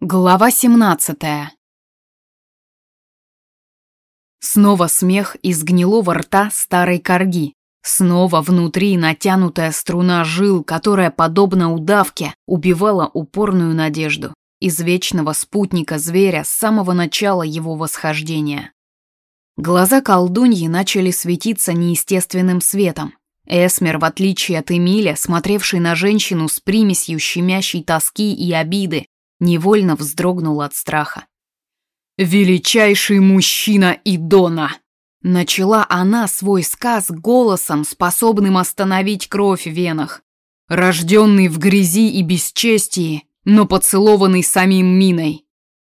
Глава 17 Снова смех из гнилого рта старой корги. Снова внутри натянутая струна жил, которая, подобно удавке, убивала упорную надежду. Из вечного спутника зверя с самого начала его восхождения. Глаза колдуньи начали светиться неестественным светом. Эсмер, в отличие от Эмиля, смотревший на женщину с примесью щемящей тоски и обиды, невольно вздрогнул от страха. «Величайший мужчина Идона!» Начала она свой сказ голосом, способным остановить кровь в венах. Рожденный в грязи и бесчестии, но поцелованный самим Миной.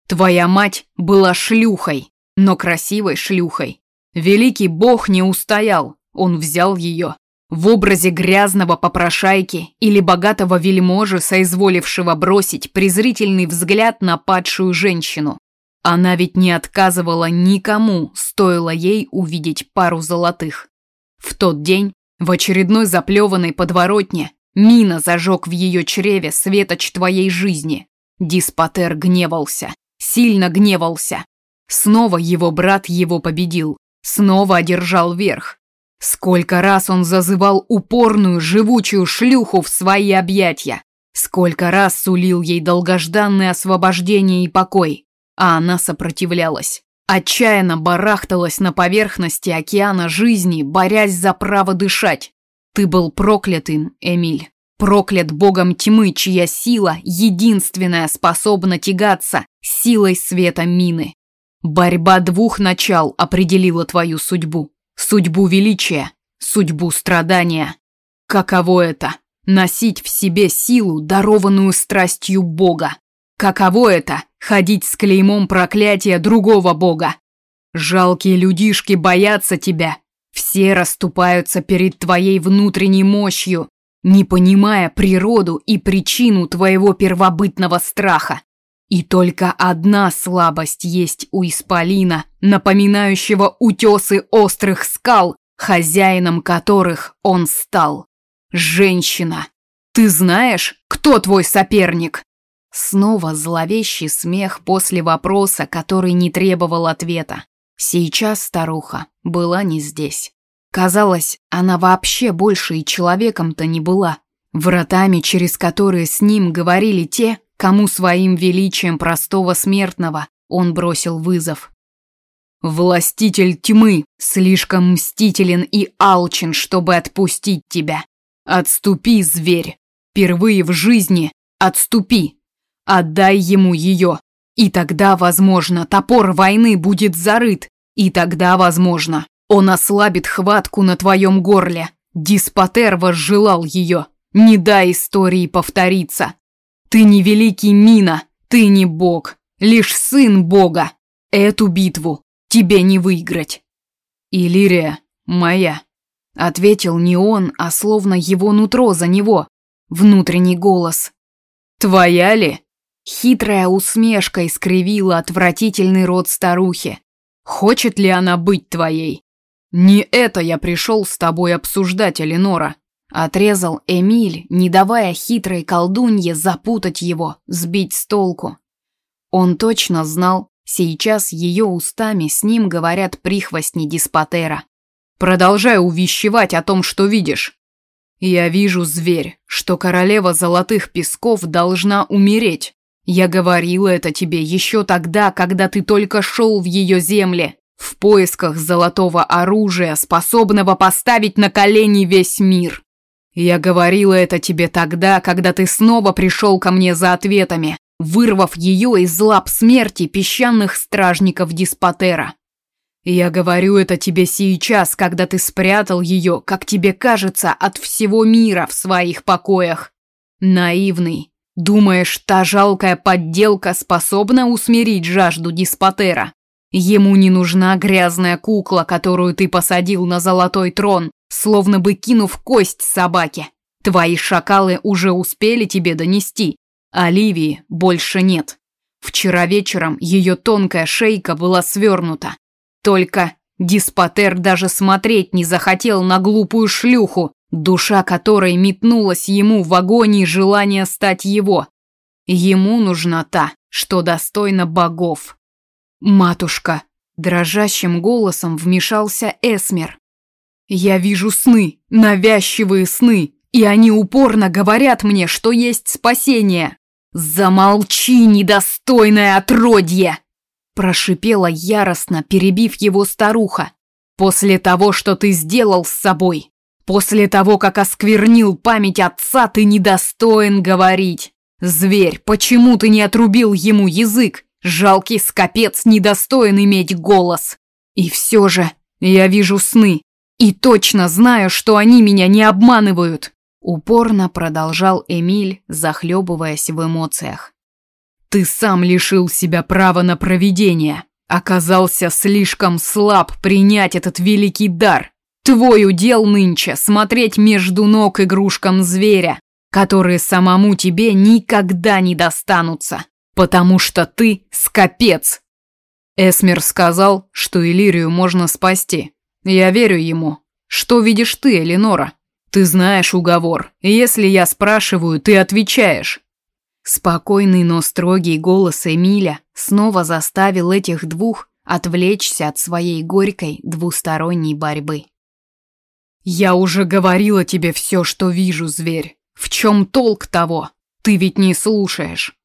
Твоя мать была шлюхой, но красивой шлюхой. Великий бог не устоял, он взял ее. В образе грязного попрошайки или богатого вельможи, соизволившего бросить презрительный взгляд на падшую женщину. Она ведь не отказывала никому, стоило ей увидеть пару золотых. В тот день, в очередной заплеванной подворотне, Мина зажег в ее чреве светоч твоей жизни. Диспотер гневался, сильно гневался. Снова его брат его победил, снова одержал верх. Сколько раз он зазывал упорную, живучую шлюху в свои объятия. Сколько раз сулил ей долгожданное освобождение и покой. А она сопротивлялась. Отчаянно барахталась на поверхности океана жизни, борясь за право дышать. Ты был проклятым, Эмиль. Проклят богом тьмы, чья сила единственная способна тягаться силой света мины. Борьба двух начал определила твою судьбу. Судьбу величия, судьбу страдания. Каково это – носить в себе силу, дарованную страстью Бога? Каково это – ходить с клеймом проклятия другого Бога? Жалкие людишки боятся тебя. Все расступаются перед твоей внутренней мощью, не понимая природу и причину твоего первобытного страха. И только одна слабость есть у Исполина, напоминающего утесы острых скал, хозяином которых он стал. Женщина. Ты знаешь, кто твой соперник? Снова зловещий смех после вопроса, который не требовал ответа. Сейчас старуха была не здесь. Казалось, она вообще больше и человеком-то не была. Вратами, через которые с ним говорили те, кому своим величием простого смертного он бросил вызов. «Властитель тьмы слишком мстителен и алчен, чтобы отпустить тебя. Отступи, зверь, впервые в жизни отступи. Отдай ему ее, и тогда, возможно, топор войны будет зарыт, и тогда, возможно, он ослабит хватку на твоем горле. Диспотер возжелал ее. Не дай истории повториться. Ты не великий Мина, ты не бог, лишь сын бога. Эту битву тебе не выиграть. Иллирия моя, ответил не он, а словно его нутро за него, внутренний голос. Твоя ли? Хитрая усмешка искривила отвратительный рот старухи. Хочет ли она быть твоей? Не это я пришел с тобой обсуждать, Эленора. Отрезал Эмиль, не давая хитрой колдунье запутать его, сбить с толку. Он точно знал, сейчас ее устами с ним говорят прихвостни Диспотера. «Продолжай увещевать о том, что видишь. Я вижу, зверь, что королева золотых песков должна умереть. Я говорила это тебе еще тогда, когда ты только шел в ее земли, в поисках золотого оружия, способного поставить на колени весь мир. Я говорила это тебе тогда, когда ты снова пришел ко мне за ответами, вырвав ее из лап смерти песчаных стражников Диспотера. Я говорю это тебе сейчас, когда ты спрятал ее, как тебе кажется, от всего мира в своих покоях. Наивный. Думаешь, та жалкая подделка способна усмирить жажду Диспотера? Ему не нужна грязная кукла, которую ты посадил на золотой трон, словно бы кинув кость собаке. Твои шакалы уже успели тебе донести. Оливии больше нет. Вчера вечером ее тонкая шейка была свернута. Только Диспотер даже смотреть не захотел на глупую шлюху, душа которой метнулась ему в агонии желания стать его. Ему нужна та, что достойна богов. Матушка, дрожащим голосом вмешался Эсмер. Я вижу сны, навязчивые сны, и они упорно говорят мне, что есть спасение. Замолчи, недостойное отродье! Прошипела яростно, перебив его старуха. После того, что ты сделал с собой, после того, как осквернил память отца, ты недостоин говорить. Зверь, почему ты не отрубил ему язык? Жалкий скопец недостоин иметь голос. И все же я вижу сны, и точно знаю, что они меня не обманывают. Упорно продолжал Эмиль, захлебываясь в эмоциях. Ты сам лишил себя права на провидение. Оказался слишком слаб принять этот великий дар. Твой удел нынче смотреть между ног игрушкам зверя, которые самому тебе никогда не достанутся, потому что ты скопец. Эсмер сказал, что Иллирию можно спасти. Я верю ему. Что видишь ты, Эленора? Ты знаешь уговор. Если я спрашиваю, ты отвечаешь. Спокойный, но строгий голос Эмиля снова заставил этих двух отвлечься от своей горькой двусторонней борьбы. «Я уже говорила тебе все, что вижу, зверь. В чем толк того? Ты ведь не слушаешь.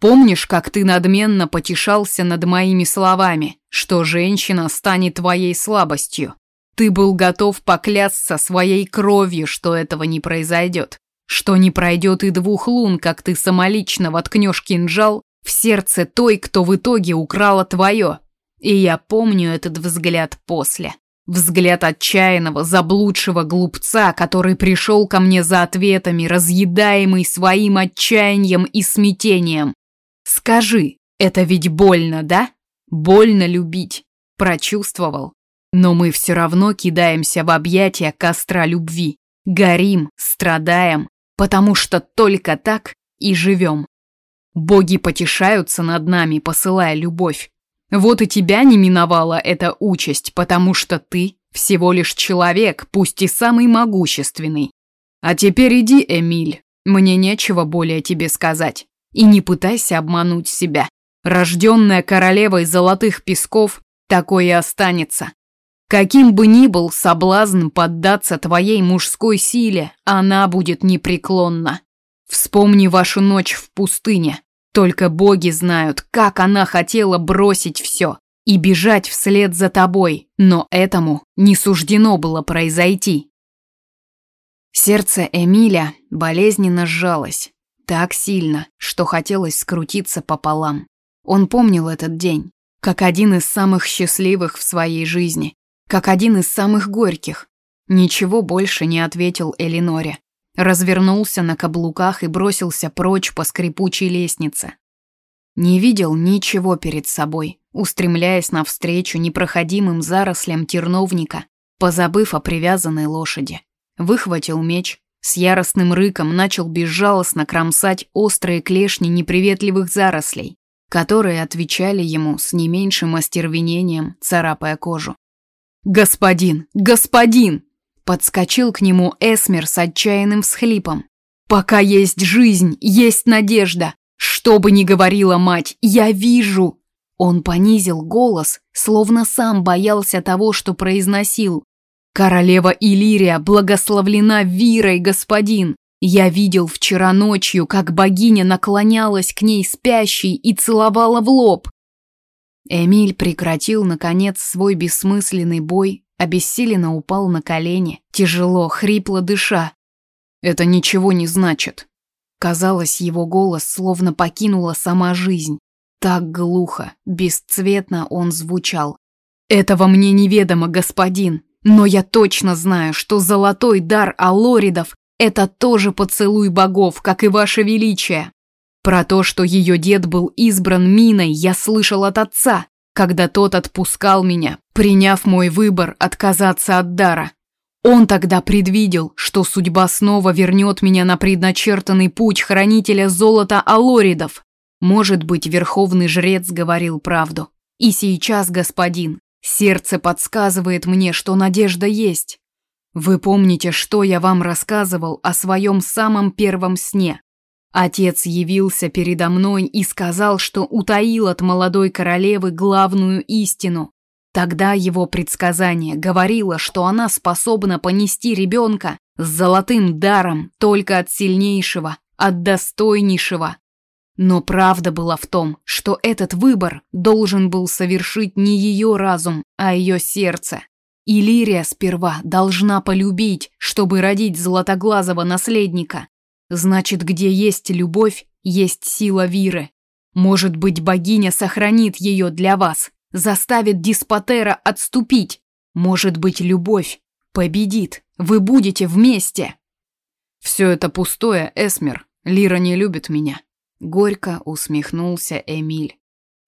Помнишь, как ты надменно потешался над моими словами, что женщина станет твоей слабостью? Ты был готов поклясться своей кровью, что этого не произойдет что не пройдет и двух лун, как ты самолично воткнешь кинжал в сердце той, кто в итоге украла твое. И я помню этот взгляд после. Взгляд отчаянного, заблудшего глупца, который пришел ко мне за ответами, разъедаемый своим отчаянием и смятением. Скажи, это ведь больно, да? Больно любить. Прочувствовал. Но мы все равно кидаемся в объятия костра любви. Горим, страдаем, потому что только так и живем. Боги потешаются над нами, посылая любовь. Вот и тебя не миновала эта участь, потому что ты всего лишь человек, пусть и самый могущественный. А теперь иди, Эмиль, мне нечего более тебе сказать. И не пытайся обмануть себя. Рожденная королевой золотых песков, такой и останется. Каким бы ни был соблазн поддаться твоей мужской силе, она будет непреклонна. Вспомни вашу ночь в пустыне. Только боги знают, как она хотела бросить все и бежать вслед за тобой, но этому не суждено было произойти. Сердце Эмиля болезненно сжалось, так сильно, что хотелось скрутиться пополам. Он помнил этот день, как один из самых счастливых в своей жизни, как один из самых горьких. Ничего больше не ответил Элиноре. Развернулся на каблуках и бросился прочь по скрипучей лестнице. Не видел ничего перед собой, устремляясь навстречу непроходимым зарослям терновника, позабыв о привязанной лошади. Выхватил меч, с яростным рыком начал безжалостно кромсать острые клешни неприветливых зарослей, которые отвечали ему с не меньшим остервенением, царапая кожу. «Господин! Господин!» Подскочил к нему Эсмер с отчаянным всхлипом. «Пока есть жизнь, есть надежда! Что бы ни говорила мать, я вижу!» Он понизил голос, словно сам боялся того, что произносил. «Королева Иллирия благословлена Вирой, господин! Я видел вчера ночью, как богиня наклонялась к ней спящей и целовала в лоб. Эмиль прекратил, наконец, свой бессмысленный бой, обессиленно упал на колени, тяжело, хрипло дыша. «Это ничего не значит». Казалось, его голос словно покинула сама жизнь. Так глухо, бесцветно он звучал. «Этого мне неведомо, господин, но я точно знаю, что золотой дар Алоридов – это тоже поцелуй богов, как и ваше величие. Про то, что ее дед был избран Миной, я слышал от отца, когда тот отпускал меня, приняв мой выбор отказаться от дара. Он тогда предвидел, что судьба снова вернет меня на предначертанный путь хранителя золота Алоридов. Может быть, верховный жрец говорил правду. И сейчас, господин, сердце подсказывает мне, что надежда есть. Вы помните, что я вам рассказывал о своем самом первом сне? Отец явился передо мной и сказал, что утаил от молодой королевы главную истину. Тогда его предсказание говорило, что она способна понести ребенка с золотым даром только от сильнейшего, от достойнейшего. Но правда была в том, что этот выбор должен был совершить не ее разум, а ее сердце. И Лирия сперва должна полюбить, чтобы родить золотоглазого наследника. Значит, где есть любовь, есть сила Виры. Может быть, богиня сохранит ее для вас, заставит Диспотера отступить. Может быть, любовь победит. Вы будете вместе. Все это пустое, Эсмер. Лира не любит меня. Горько усмехнулся Эмиль.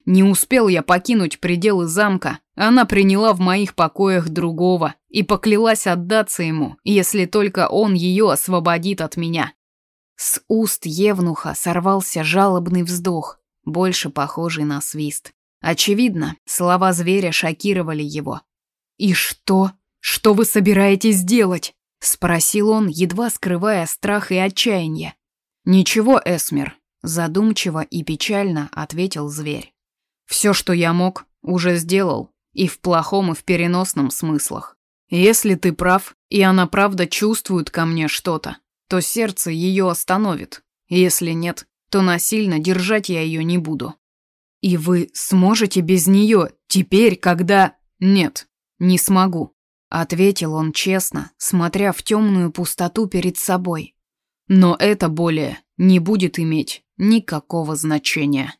Не успел я покинуть пределы замка, она приняла в моих покоях другого и поклялась отдаться ему, если только он ее освободит от меня. С уст Евнуха сорвался жалобный вздох, больше похожий на свист. Очевидно, слова зверя шокировали его. «И что? Что вы собираетесь делать?» — спросил он, едва скрывая страх и отчаяние. «Ничего, Эсмер», — задумчиво и печально ответил зверь. «Все, что я мог, уже сделал, и в плохом, и в переносном смыслах. Если ты прав, и она правда чувствует ко мне что-то, то сердце ее остановит. Если нет, то насильно держать я ее не буду. И вы сможете без нее теперь, когда... Нет, не смогу, ответил он честно, смотря в темную пустоту перед собой. Но это более не будет иметь никакого значения.